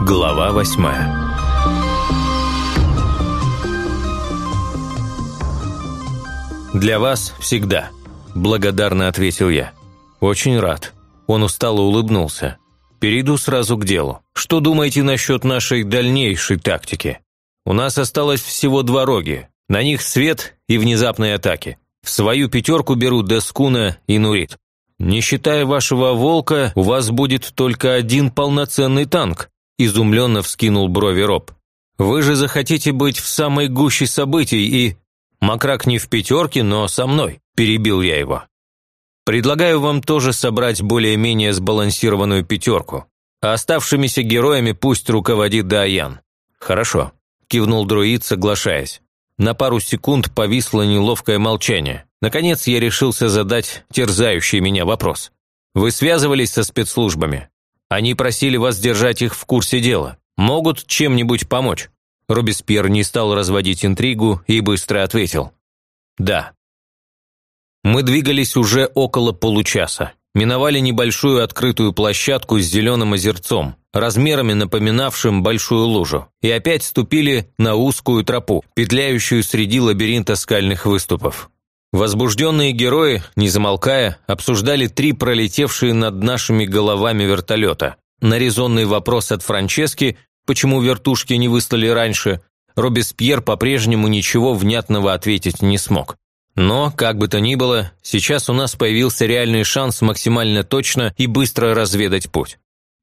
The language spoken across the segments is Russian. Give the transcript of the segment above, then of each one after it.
Глава восьмая «Для вас всегда», – благодарно ответил я. «Очень рад». Он устало улыбнулся. «Перейду сразу к делу. Что думаете насчет нашей дальнейшей тактики? У нас осталось всего два роги. На них свет и внезапные атаки. В свою пятерку беру Дескуна и Нурит. Не считая вашего волка, у вас будет только один полноценный танк», изумленно вскинул брови Роб. «Вы же захотите быть в самой гуще событий и...» «Макрак не в пятерке, но со мной», – перебил я его. «Предлагаю вам тоже собрать более-менее сбалансированную пятерку, а оставшимися героями пусть руководит Даян». «Хорошо», – кивнул друид, соглашаясь. На пару секунд повисло неловкое молчание. Наконец я решился задать терзающий меня вопрос. «Вы связывались со спецслужбами? Они просили вас держать их в курсе дела. Могут чем-нибудь помочь?» Робеспьер не стал разводить интригу и быстро ответил. «Да». Мы двигались уже около получаса. Миновали небольшую открытую площадку с зеленым озерцом, размерами напоминавшим большую лужу, и опять ступили на узкую тропу, петляющую среди лабиринта скальных выступов. Возбужденные герои, не замолкая, обсуждали три пролетевшие над нашими головами вертолета. На резонный вопрос от Франчески почему вертушки не выслали раньше, Робеспьер по-прежнему ничего внятного ответить не смог. Но, как бы то ни было, сейчас у нас появился реальный шанс максимально точно и быстро разведать путь.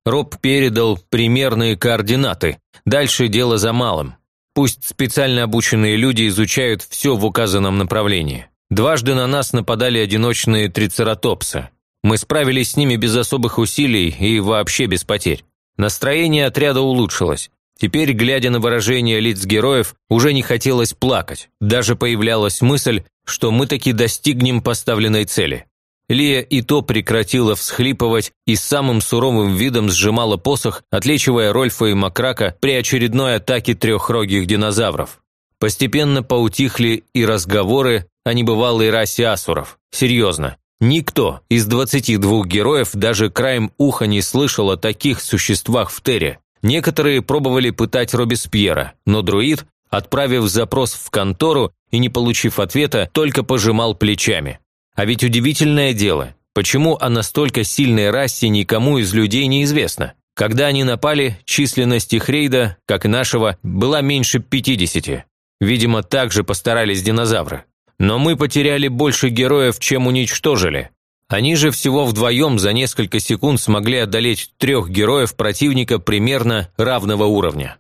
Роб передал примерные координаты. Дальше дело за малым. Пусть специально обученные люди изучают все в указанном направлении. Дважды на нас нападали одиночные трицератопсы. Мы справились с ними без особых усилий и вообще без потерь. Настроение отряда улучшилось. Теперь, глядя на выражение лиц героев, уже не хотелось плакать. Даже появлялась мысль, что мы таки достигнем поставленной цели. Лия и то прекратила всхлипывать и самым суровым видом сжимала посох, отличивая Рольфа и Макрака при очередной атаке трехрогих динозавров. Постепенно поутихли и разговоры о небывалой расе асуров. Серьезно, Никто из 22 героев даже краем уха не слышал о таких существах в Терре. Некоторые пробовали пытать Робеспьера, но друид, отправив запрос в контору и не получив ответа, только пожимал плечами. А ведь удивительное дело, почему о настолько сильной расе никому из людей не известно? Когда они напали, численность их рейда, как и нашего, была меньше 50. Видимо, так же постарались динозавры. Но мы потеряли больше героев, чем уничтожили. Они же всего вдвоем за несколько секунд смогли одолеть трех героев противника примерно равного уровня.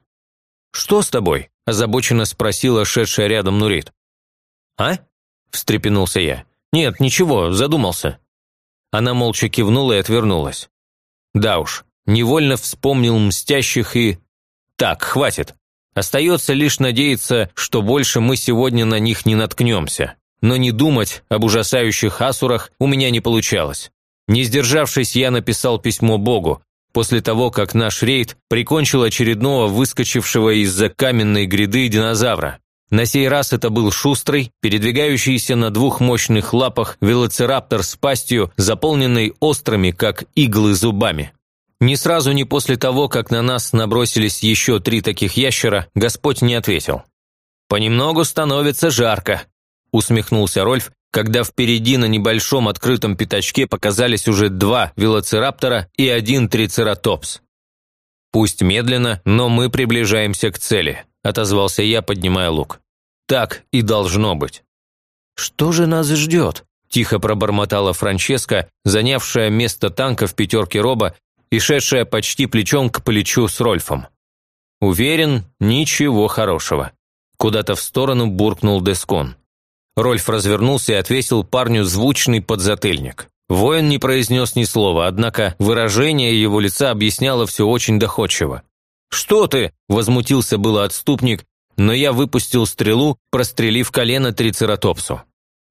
«Что с тобой?» – озабоченно спросила шедшая рядом Нурит. «А?» – встрепенулся я. «Нет, ничего, задумался». Она молча кивнула и отвернулась. «Да уж, невольно вспомнил мстящих и...» «Так, хватит. Остается лишь надеяться, что больше мы сегодня на них не наткнемся. Но не думать об ужасающих асурах у меня не получалось. Не сдержавшись, я написал письмо Богу, после того, как наш рейд прикончил очередного выскочившего из-за каменной гряды динозавра. На сей раз это был шустрый, передвигающийся на двух мощных лапах велоцираптор с пастью, заполненной острыми, как иглы, зубами. Ни сразу, ни после того, как на нас набросились еще три таких ящера, Господь не ответил. «Понемногу становится жарко», – усмехнулся Рольф, когда впереди на небольшом открытом пятачке показались уже два велоцираптора и один трицератопс. «Пусть медленно, но мы приближаемся к цели», – отозвался я, поднимая лук. «Так и должно быть». «Что же нас ждет?» – тихо пробормотала Франческа, занявшая место танка в пятерке Роба и шедшая почти плечом к плечу с Рольфом. Уверен, ничего хорошего. Куда-то в сторону буркнул Дескон. Рольф развернулся и отвесил парню звучный подзатыльник. Воин не произнес ни слова, однако выражение его лица объясняло все очень доходчиво. «Что ты?» – возмутился было отступник, но я выпустил стрелу, прострелив колено трицератопсу.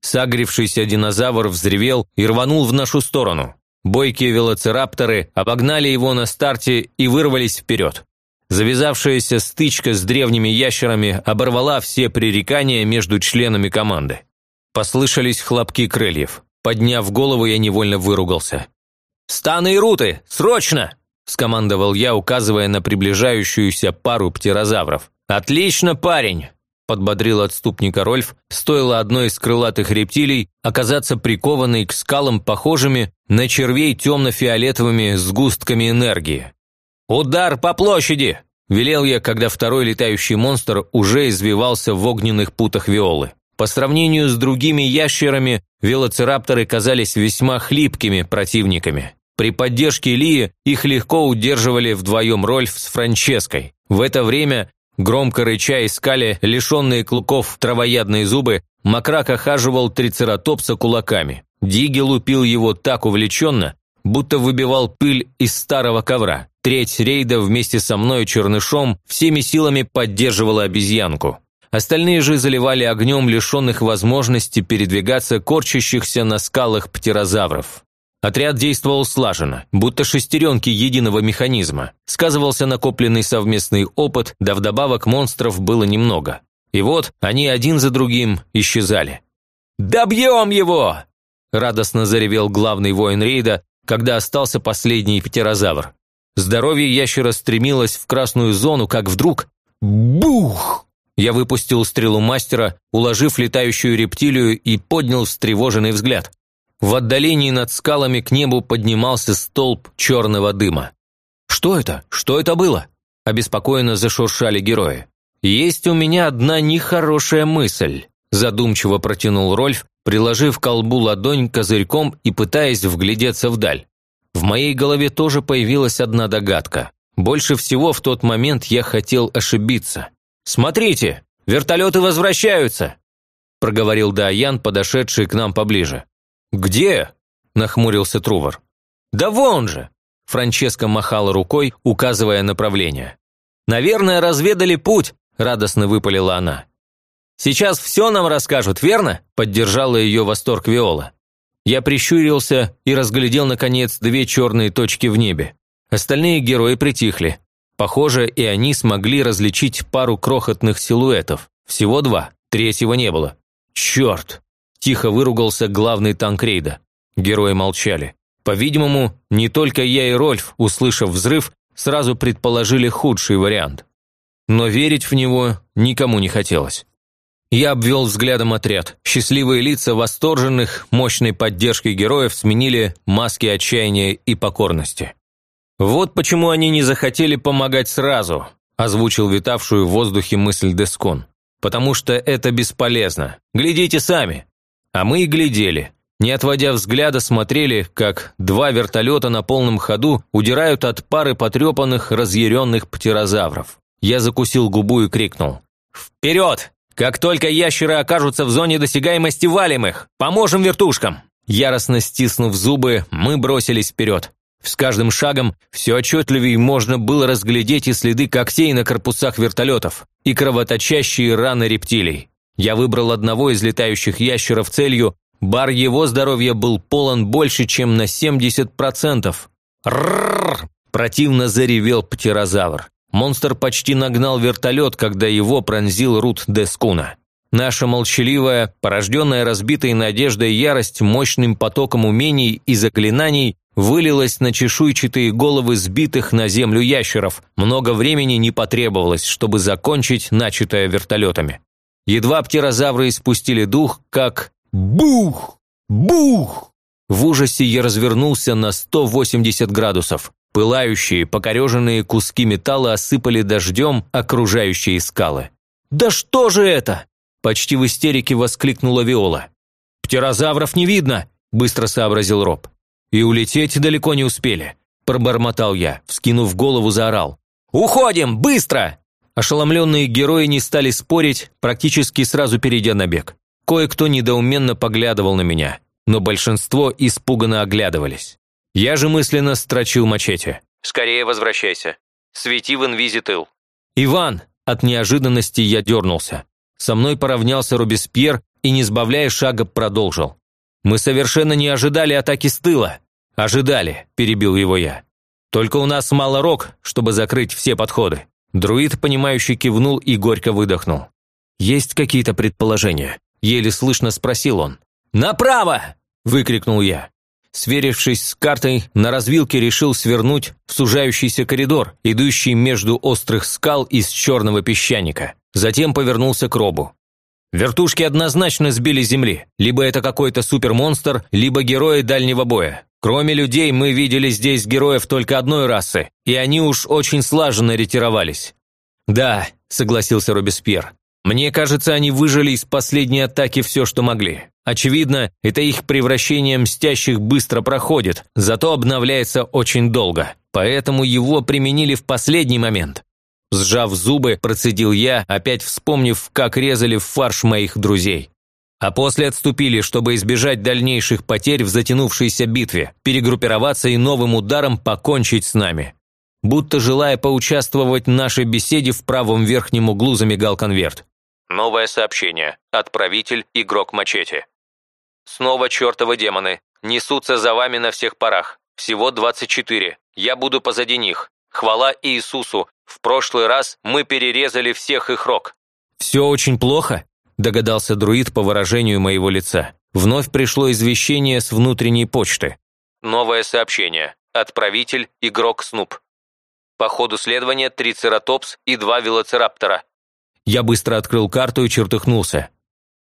Сагрившийся динозавр взревел и рванул в нашу сторону. Бойкие велоцирапторы обогнали его на старте и вырвались вперед. Завязавшаяся стычка с древними ящерами оборвала все пререкания между членами команды. Послышались хлопки крыльев. Подняв голову, я невольно выругался. «Станы и руты! Срочно!» – скомандовал я, указывая на приближающуюся пару птерозавров. «Отлично, парень!» – подбодрил отступника Рольф. Стоило одной из крылатых рептилий оказаться прикованной к скалам, похожими на червей темно-фиолетовыми сгустками энергии. «Удар по площади!» – велел я, когда второй летающий монстр уже извивался в огненных путах Виолы. По сравнению с другими ящерами, велоцирапторы казались весьма хлипкими противниками. При поддержке Лии их легко удерживали вдвоем Рольф с Франческой. В это время, громко рыча искали лишенные клыков травоядные зубы, Макрак охаживал трицератопса кулаками. Диги лупил его так увлеченно, будто выбивал пыль из старого ковра. Треть рейда вместе со мной чернышом всеми силами поддерживала обезьянку. Остальные же заливали огнем лишенных возможности передвигаться корчащихся на скалах птерозавров. Отряд действовал слаженно, будто шестеренки единого механизма. Сказывался накопленный совместный опыт, да вдобавок монстров было немного. И вот они один за другим исчезали. «Добьем его!» – радостно заревел главный воин рейда, когда остался последний птерозавр. Здоровье ящера стремилось в красную зону, как вдруг – бух! Я выпустил стрелу мастера, уложив летающую рептилию и поднял встревоженный взгляд. В отдалении над скалами к небу поднимался столб черного дыма. «Что это? Что это было?» – обеспокоенно зашуршали герои. «Есть у меня одна нехорошая мысль», – задумчиво протянул Рольф, приложив колбу ладонь козырьком и пытаясь вглядеться вдаль. В моей голове тоже появилась одна догадка. Больше всего в тот момент я хотел ошибиться. «Смотрите, вертолеты возвращаются!» проговорил Даян, подошедший к нам поближе. «Где?» – нахмурился Трувор. «Да вон же!» – Франческа махала рукой, указывая направление. «Наверное, разведали путь», – радостно выпалила она. «Сейчас все нам расскажут, верно?» – поддержала ее восторг Виола. Я прищурился и разглядел, наконец, две черные точки в небе. Остальные герои притихли. Похоже, и они смогли различить пару крохотных силуэтов. Всего два, третьего не было. «Черт!» – тихо выругался главный танк рейда. Герои молчали. По-видимому, не только я и Рольф, услышав взрыв, сразу предположили худший вариант. Но верить в него никому не хотелось. Я обвел взглядом отряд. Счастливые лица восторженных, мощной поддержкой героев сменили маски отчаяния и покорности. «Вот почему они не захотели помогать сразу», – озвучил витавшую в воздухе мысль Дескон. «Потому что это бесполезно. Глядите сами». А мы и глядели. Не отводя взгляда, смотрели, как два вертолета на полном ходу удирают от пары потрепанных, разъяренных птерозавров. Я закусил губу и крикнул. «Вперед! Как только ящеры окажутся в зоне досягаемости, валим их! Поможем вертушкам!» Яростно стиснув зубы, мы бросились вперед. С каждым шагом все отчетливее можно было разглядеть и следы когтей на корпусах вертолетов, и кровоточащие раны рептилий. Я выбрал одного из летающих ящеров целью, бар его здоровья был полон больше, чем на 70%. Ррррр! Противно заревел птерозавр. Монстр почти нагнал вертолет, когда его пронзил Рут Дескуна. Наша молчаливая, порожденная разбитой надеждой ярость мощным потоком умений и заклинаний вылилась на чешуйчатые головы сбитых на землю ящеров. Много времени не потребовалось, чтобы закончить начатое вертолетами. Едва птерозавры испустили дух, как «бух! Бух!» В ужасе я развернулся на 180 градусов. Пылающие, покореженные куски металла осыпали дождем окружающие скалы. «Да что же это?» – почти в истерике воскликнула Виола. «Птерозавров не видно!» – быстро сообразил Роб. «И улететь далеко не успели», – пробормотал я, вскинув голову, заорал. «Уходим! Быстро!» Ошеломленные герои не стали спорить, практически сразу перейдя на бег. Кое-кто недоуменно поглядывал на меня, но большинство испуганно оглядывались. Я же мысленно строчил мачете. «Скорее возвращайся. Свети в инвизитыл». «Иван!» От неожиданности я дернулся. Со мной поравнялся Робеспьер и, не сбавляя шага, продолжил. «Мы совершенно не ожидали атаки с тыла». «Ожидали», – перебил его я. «Только у нас мало рог, чтобы закрыть все подходы». Друид, понимающий, кивнул и горько выдохнул. «Есть какие-то предположения?» – еле слышно спросил он. «Направо!» – выкрикнул я. Сверившись с картой, на развилке решил свернуть в сужающийся коридор, идущий между острых скал из черного песчаника. Затем повернулся к Робу. Вертушки однозначно сбили земли. Либо это какой-то супермонстр, либо герои дальнего боя. Кроме людей, мы видели здесь героев только одной расы, и они уж очень слаженно ретировались. «Да», – согласился Робеспьер. «Мне кажется, они выжили из последней атаки все, что могли. Очевидно, это их превращение мстящих быстро проходит, зато обновляется очень долго. Поэтому его применили в последний момент. Сжав зубы, процедил я, опять вспомнив, как резали в фарш моих друзей. А после отступили, чтобы избежать дальнейших потерь в затянувшейся битве, перегруппироваться и новым ударом покончить с нами. Будто желая поучаствовать в нашей беседе, в правом верхнем углу замигал конверт. Новое сообщение. Отправитель – игрок мачете. Снова чертовы демоны. Несутся за вами на всех парах. Всего 24. Я буду позади них. Хвала Иисусу, в прошлый раз мы перерезали всех их рог». «Все очень плохо?» – догадался друид по выражению моего лица. Вновь пришло извещение с внутренней почты. Новое сообщение. Отправитель – игрок Снуп. По ходу следования трицератопс и два велоцираптора. Я быстро открыл карту и чертыхнулся.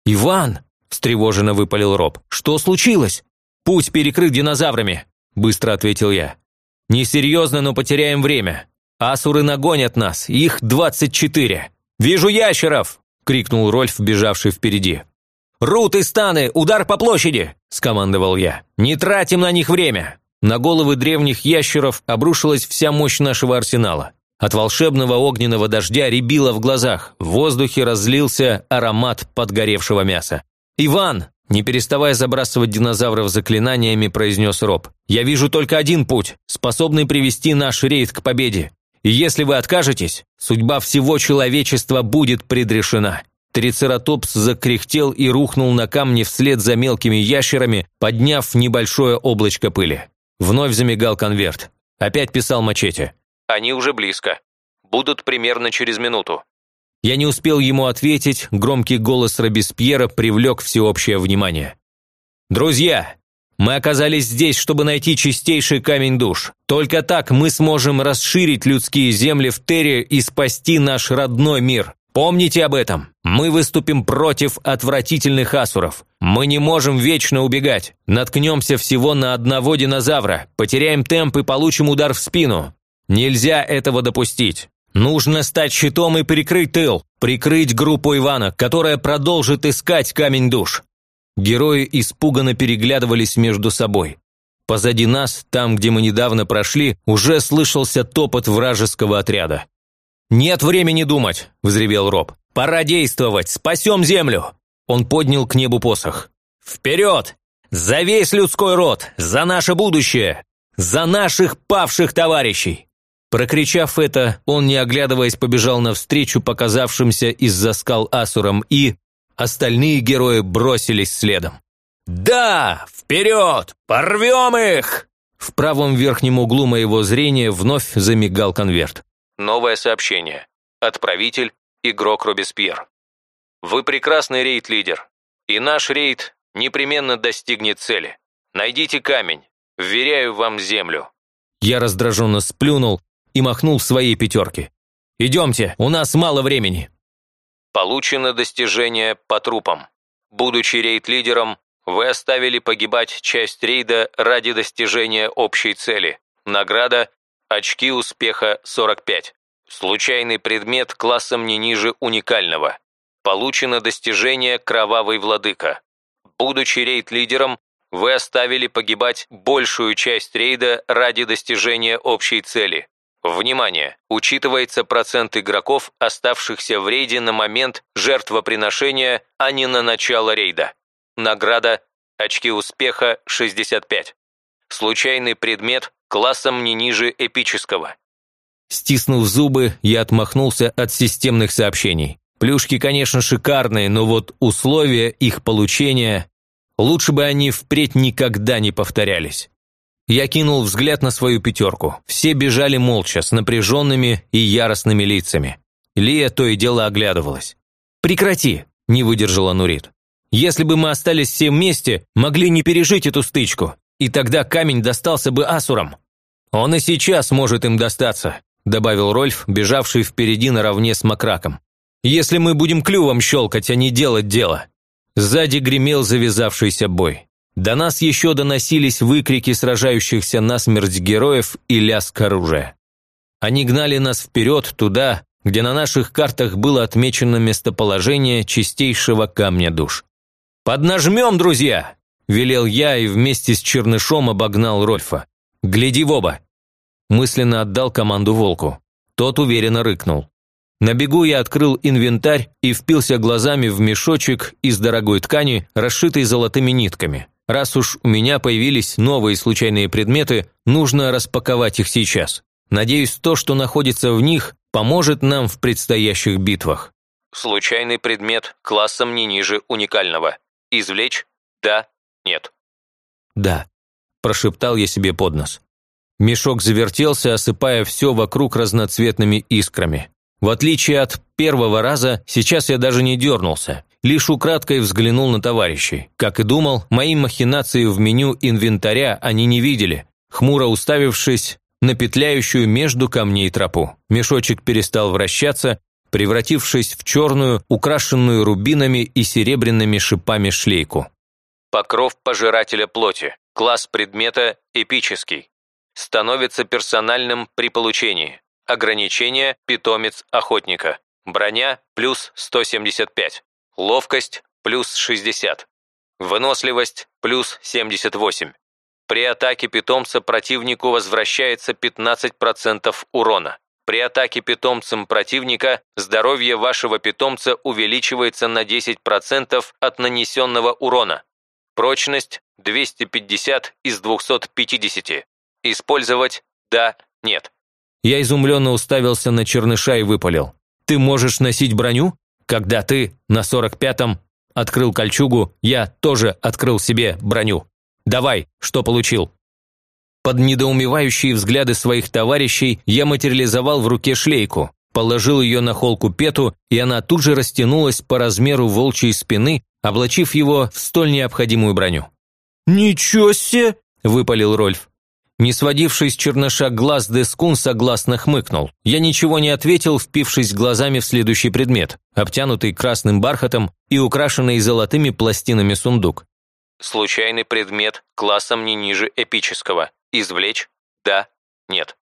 «Иван!» – встревоженно выпалил Роб. «Что случилось?» «Путь перекрыт динозаврами», – быстро ответил я. «Несерьезно, но потеряем время. Асуры нагонят нас, их двадцать четыре. Вижу ящеров!» – крикнул Рольф, бежавший впереди. «Рут и станы! Удар по площади!» – скомандовал я. «Не тратим на них время!» На головы древних ящеров обрушилась вся мощь нашего арсенала. От волшебного огненного дождя рябило в глазах, в воздухе разлился аромат подгоревшего мяса. «Иван!» Не переставая забрасывать динозавров заклинаниями, произнес Роб. «Я вижу только один путь, способный привести наш рейд к победе. И если вы откажетесь, судьба всего человечества будет предрешена». Трицератопс закряхтел и рухнул на камни вслед за мелкими ящерами, подняв небольшое облачко пыли. Вновь замигал конверт. Опять писал мачете. «Они уже близко. Будут примерно через минуту. Я не успел ему ответить, громкий голос Робеспьера привлек всеобщее внимание. «Друзья, мы оказались здесь, чтобы найти чистейший камень душ. Только так мы сможем расширить людские земли в Терре и спасти наш родной мир. Помните об этом. Мы выступим против отвратительных асуров. Мы не можем вечно убегать. Наткнемся всего на одного динозавра, потеряем темп и получим удар в спину. Нельзя этого допустить. Нужно стать щитом и прикрыть тыл, прикрыть группу Ивана, которая продолжит искать камень душ. Герои испуганно переглядывались между собой. Позади нас, там, где мы недавно прошли, уже слышался топот вражеского отряда. «Нет времени думать!» – взревел Роб. «Пора действовать! Спасем землю!» Он поднял к небу посох. «Вперед! За весь людской род! За наше будущее! За наших павших товарищей!» Прокричав это, он, не оглядываясь, побежал навстречу показавшимся из-за скал асурам и... Остальные герои бросились следом. «Да! Вперед! Порвем их!» В правом верхнем углу моего зрения вновь замигал конверт. Новое сообщение. Отправитель – игрок Робеспьер. Вы прекрасный рейд-лидер, и наш рейд непременно достигнет цели. Найдите камень, вверяю вам землю. Я раздраженно сплюнул и махнул своей пятерки. «Идемте, у нас мало времени». Получено достижение по трупам. Будучи рейд-лидером, вы оставили погибать часть рейда ради достижения общей цели. Награда – очки успеха 45. Случайный предмет классом не ниже уникального. Получено достижение «Кровавый владыка». Будучи рейд-лидером, вы оставили погибать большую часть рейда ради достижения общей цели. Внимание! Учитывается процент игроков, оставшихся в рейде на момент жертвоприношения, а не на начало рейда. Награда «Очки успеха» 65. Случайный предмет классом не ниже эпического. Стиснув зубы, я отмахнулся от системных сообщений. Плюшки, конечно, шикарные, но вот условия их получения... Лучше бы они впредь никогда не повторялись. Я кинул взгляд на свою пятерку. Все бежали молча, с напряженными и яростными лицами. Лия то и дело оглядывалась. «Прекрати!» – не выдержала Нурит. Если бы мы остались все вместе, могли не пережить эту стычку, и тогда камень достался бы асурам. Он и сейчас может им достаться, добавил Рольф, бежавший впереди наравне с Макраком. Если мы будем клювом щелкать, а не делать дело. Сзади гремел завязавшийся бой. До нас еще доносились выкрики сражающихся насмерть героев и лязг оружия. Они гнали нас вперед, туда, где на наших картах было отмечено местоположение чистейшего камня душ. «Поднажмем, друзья!» – велел я и вместе с Чернышом обогнал Рольфа. «Гляди в оба!» Мысленно отдал команду волку. Тот уверенно рыкнул. На бегу я открыл инвентарь и впился глазами в мешочек из дорогой ткани, расшитый золотыми нитками. Раз уж у меня появились новые случайные предметы, нужно распаковать их сейчас. Надеюсь, то, что находится в них, поможет нам в предстоящих битвах. Случайный предмет классом не ниже уникального. Извлечь? Да? Нет? Да, прошептал я себе под нос. Мешок завертелся, осыпая все вокруг разноцветными искрами. В отличие от первого раза, сейчас я даже не дернулся. Лишь украдкой взглянул на товарищей. Как и думал, мои махинации в меню инвентаря они не видели, хмуро уставившись на петляющую между камней тропу. Мешочек перестал вращаться, превратившись в черную, украшенную рубинами и серебряными шипами шлейку. Покров пожирателя плоти. Класс предмета эпический. Становится персональным при получении. Ограничение питомец охотника. Броня плюс 175. Ловкость плюс 60. Выносливость плюс 78. При атаке питомца противнику возвращается 15% урона. При атаке питомцем противника здоровье вашего питомца увеличивается на 10% от нанесенного урона. Прочность 250 из 250. Использовать «да», «нет». Я изумленно уставился на черныша и выпалил. «Ты можешь носить броню? Когда ты на 45-м открыл кольчугу, я тоже открыл себе броню». Давай, что получил?» Под недоумевающие взгляды своих товарищей я материализовал в руке шлейку, положил ее на холку Пету, и она тут же растянулась по размеру волчьей спины, облачив его в столь необходимую броню. «Ничего себе!» – выпалил Рольф. Не сводивший с черноша глаз Дескун согласно хмыкнул. Я ничего не ответил, впившись глазами в следующий предмет, обтянутый красным бархатом и украшенный золотыми пластинами сундук. Случайный предмет классом не ниже эпического. Извлечь? Да? Нет?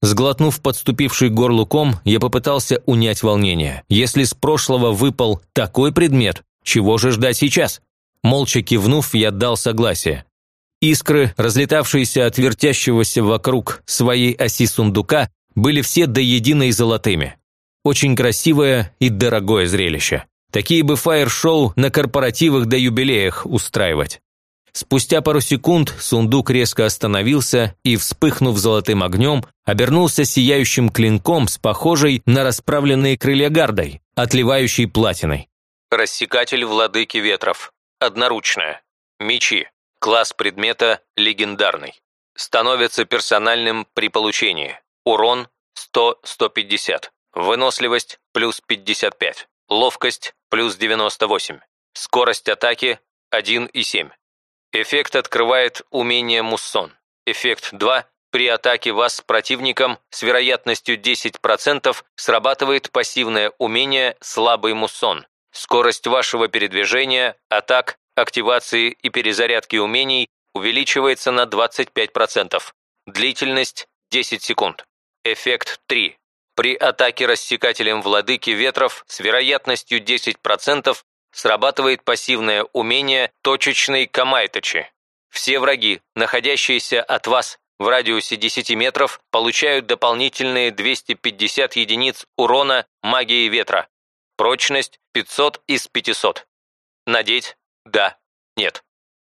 Сглотнув подступивший горлу ком, я попытался унять волнение. Если с прошлого выпал такой предмет, чего же ждать сейчас? Молча кивнув, я дал согласие. Искры, разлетавшиеся от вертящегося вокруг своей оси сундука, были все до единой золотыми. Очень красивое и дорогое зрелище. Такие бы фаер-шоу на корпоративах да юбилеях устраивать. Спустя пару секунд сундук резко остановился и, вспыхнув золотым огнем, обернулся сияющим клинком с похожей на расправленные крылья гардой, отливающей платиной. Рассекатель владыки ветров. Одноручная. Мечи. Класс предмета легендарный. Становится персональным при получении. Урон 100-150. Выносливость плюс 55. Ловкость плюс 98. Скорость атаки 1,7. Эффект открывает умение Муссон. Эффект 2. При атаке вас с противником с вероятностью 10% срабатывает пассивное умение «Слабый Муссон». Скорость вашего передвижения, атак, активации и перезарядки умений увеличивается на 25%. Длительность 10 секунд. Эффект 3. При атаке рассекателем владыки ветров с вероятностью 10% срабатывает пассивное умение точечной камайточи. Все враги, находящиеся от вас в радиусе 10 метров, получают дополнительные 250 единиц урона магии ветра. Прочность 500 из 500. Надеть? Да. Нет.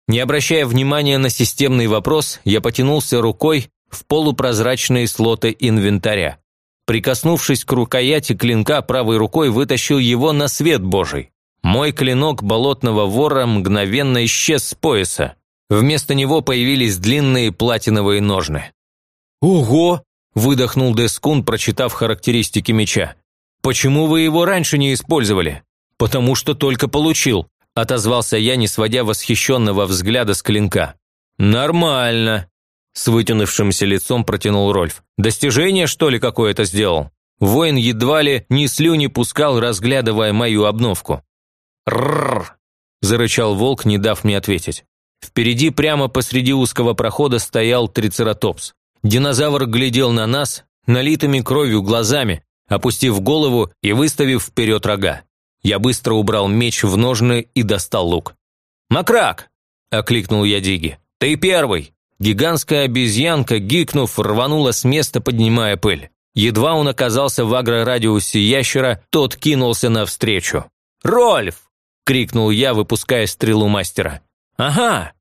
Не обращая внимания на системный вопрос, я потянулся рукой в полупрозрачные слоты инвентаря. Прикоснувшись к рукояти клинка правой рукой, вытащил его на свет божий. Мой клинок болотного вора мгновенно исчез с пояса. Вместо него появились длинные платиновые ножны. «Ого!» – выдохнул Дескун, прочитав характеристики меча. «Почему вы его раньше не использовали?» «Потому что только получил», – отозвался я, не сводя восхищенного взгляда с клинка. «Нормально», – с вытянувшимся лицом протянул Рольф. «Достижение, что ли, какое-то сделал?» Воин едва ли ни слюни пускал, разглядывая мою обновку. «Рррр!» – зарычал волк, не дав мне ответить. Впереди, прямо посреди узкого прохода, стоял трицератопс. Динозавр глядел на нас, налитыми кровью глазами, опустив голову и выставив вперед рога. Я быстро убрал меч в ножны и достал лук. «Макрак!» – окликнул я Диги. «Ты первый!» Гигантская обезьянка, гикнув, рванула с места, поднимая пыль. Едва он оказался в агрорадиусе ящера, тот кинулся навстречу. «Рольф!» – крикнул я, выпуская стрелу мастера. «Ага!»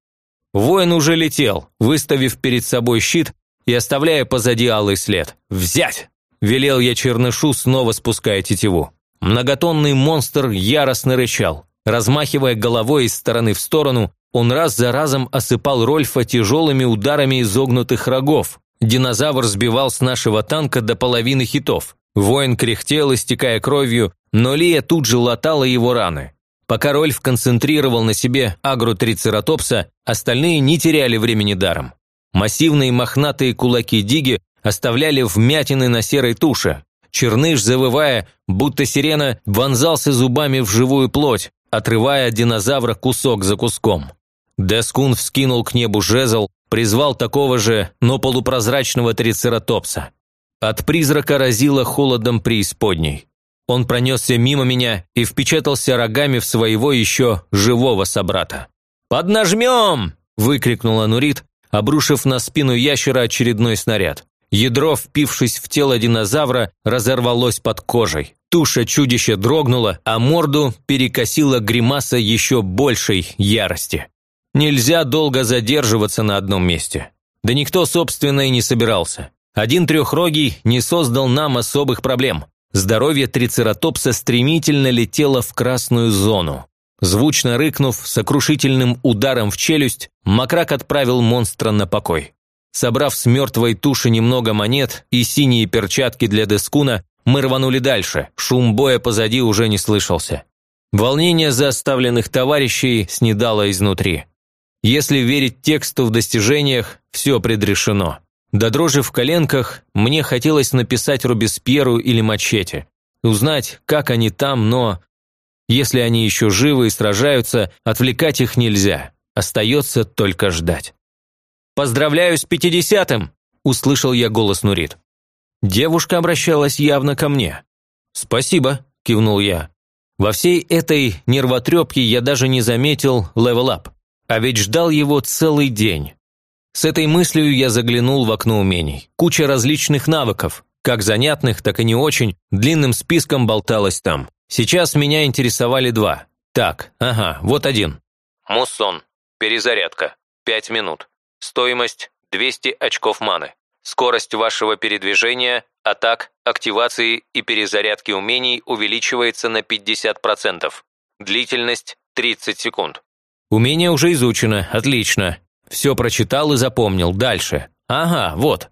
Воин уже летел, выставив перед собой щит и оставляя позади алый след. «Взять!» – велел я чернышу, снова спуская тетиву. Многотонный монстр яростно рычал. Размахивая головой из стороны в сторону, он раз за разом осыпал Рольфа тяжелыми ударами изогнутых рогов. Динозавр сбивал с нашего танка до половины хитов. Воин кряхтел, истекая кровью, но Лия тут же латала его раны. Пока Рольф концентрировал на себе агротрицератопса, остальные не теряли времени даром. Массивные мохнатые кулаки Диги оставляли вмятины на серой туше. Черныш, завывая, будто сирена, вонзался зубами в живую плоть, отрывая от динозавра кусок за куском. Дескун вскинул к небу жезл, призвал такого же, но полупрозрачного трицератопса. От призрака разило холодом преисподней. Он пронесся мимо меня и впечатался рогами в своего еще живого собрата. «Поднажмем!» – выкрикнула Нурит, обрушив на спину ящера очередной снаряд. Ядро, впившись в тело динозавра, разорвалось под кожей. Туша чудища дрогнула, а морду перекосила гримаса еще большей ярости. Нельзя долго задерживаться на одном месте. Да никто, собственно, и не собирался. Один трехрогий не создал нам особых проблем. Здоровье трицератопса стремительно летело в красную зону. Звучно рыкнув, сокрушительным ударом в челюсть, Макрак отправил монстра на покой. Собрав с мертвой туши немного монет и синие перчатки для Дескуна, мы рванули дальше, шум боя позади уже не слышался. Волнение за оставленных товарищей снедало изнутри. Если верить тексту в достижениях, все предрешено. До дрожи в коленках мне хотелось написать Робеспьеру или Мачете. Узнать, как они там, но... Если они еще живы и сражаются, отвлекать их нельзя. Остается только ждать. «Поздравляю с пятидесятым!» – услышал я голос Нурит. Девушка обращалась явно ко мне. «Спасибо», – кивнул я. Во всей этой нервотрепке я даже не заметил level up. А ведь ждал его целый день. С этой мыслью я заглянул в окно умений. Куча различных навыков, как занятных, так и не очень, длинным списком болталось там. Сейчас меня интересовали два. Так, ага, вот один. Муссон. Перезарядка. 5 минут. Стоимость 200 очков маны. Скорость вашего передвижения, атак, активации и перезарядки умений увеличивается на 50%. Длительность 30 секунд. Умение уже изучено, отлично. Все прочитал и запомнил. Дальше. Ага, вот.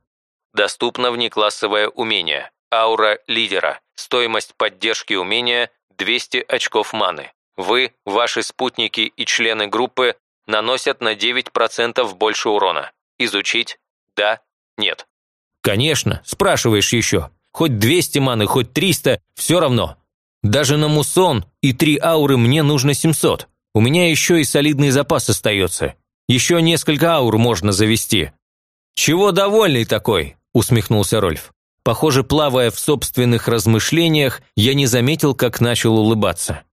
Доступно внеклассовое умение. Аура лидера. Стоимость поддержки умения 200 очков маны. Вы, ваши спутники и члены группы наносят на 9% больше урона. Изучить? Да? Нет? Конечно, спрашиваешь еще. Хоть 200 маны, хоть 300, все равно. Даже на мусон и три ауры мне нужно 700. У меня еще и солидный запас остается. Еще несколько аур можно завести». «Чего довольный такой?» – усмехнулся Рольф. Похоже, плавая в собственных размышлениях, я не заметил, как начал улыбаться.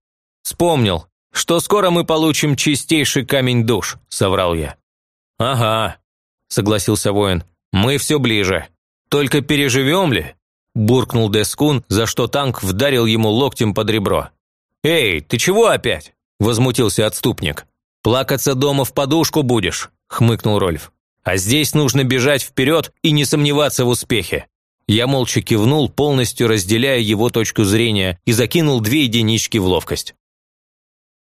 «Вспомнил, что скоро мы получим чистейший камень душ», – соврал я. «Ага», – согласился воин, – «мы все ближе. Только переживем ли?» – буркнул Дескун, за что танк вдарил ему локтем под ребро. «Эй, ты чего опять?» – возмутился отступник. «Плакаться дома в подушку будешь», – хмыкнул Рольф. «А здесь нужно бежать вперед и не сомневаться в успехе». Я молча кивнул, полностью разделяя его точку зрения, и закинул две единички в ловкость.